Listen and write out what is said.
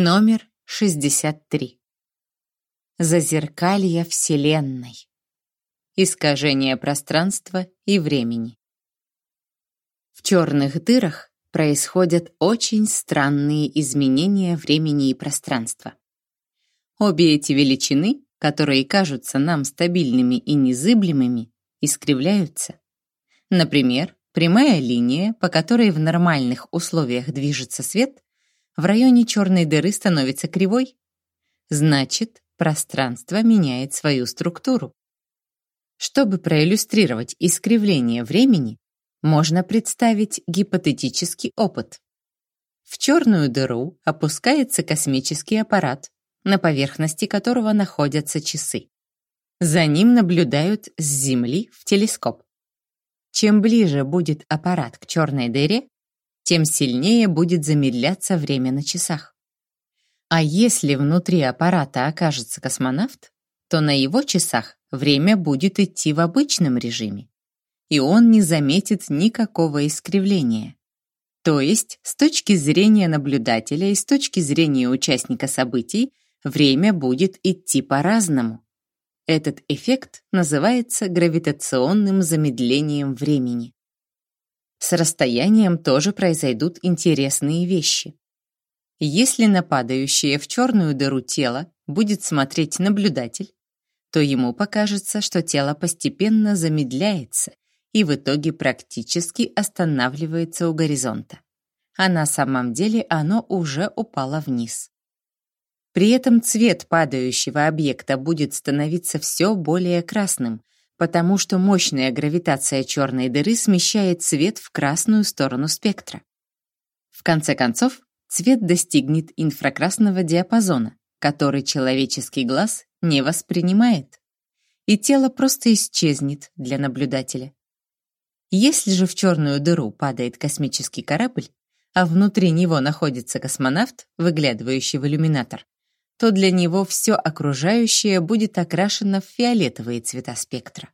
Номер 63. Зазеркалье Вселенной. Искажение пространства и времени. В черных дырах происходят очень странные изменения времени и пространства. Обе эти величины, которые кажутся нам стабильными и незыблемыми, искривляются. Например, прямая линия, по которой в нормальных условиях движется свет, в районе черной дыры становится кривой. Значит, пространство меняет свою структуру. Чтобы проиллюстрировать искривление времени, можно представить гипотетический опыт. В черную дыру опускается космический аппарат, на поверхности которого находятся часы. За ним наблюдают с Земли в телескоп. Чем ближе будет аппарат к черной дыре, тем сильнее будет замедляться время на часах. А если внутри аппарата окажется космонавт, то на его часах время будет идти в обычном режиме, и он не заметит никакого искривления. То есть, с точки зрения наблюдателя и с точки зрения участника событий, время будет идти по-разному. Этот эффект называется гравитационным замедлением времени. С расстоянием тоже произойдут интересные вещи. Если на падающее в черную дыру тело будет смотреть наблюдатель, то ему покажется, что тело постепенно замедляется и в итоге практически останавливается у горизонта. А на самом деле оно уже упало вниз. При этом цвет падающего объекта будет становиться все более красным, потому что мощная гравитация черной дыры смещает свет в красную сторону спектра. В конце концов, цвет достигнет инфракрасного диапазона, который человеческий глаз не воспринимает, и тело просто исчезнет для наблюдателя. Если же в черную дыру падает космический корабль, а внутри него находится космонавт, выглядывающий в иллюминатор, то для него все окружающее будет окрашено в фиолетовые цвета спектра.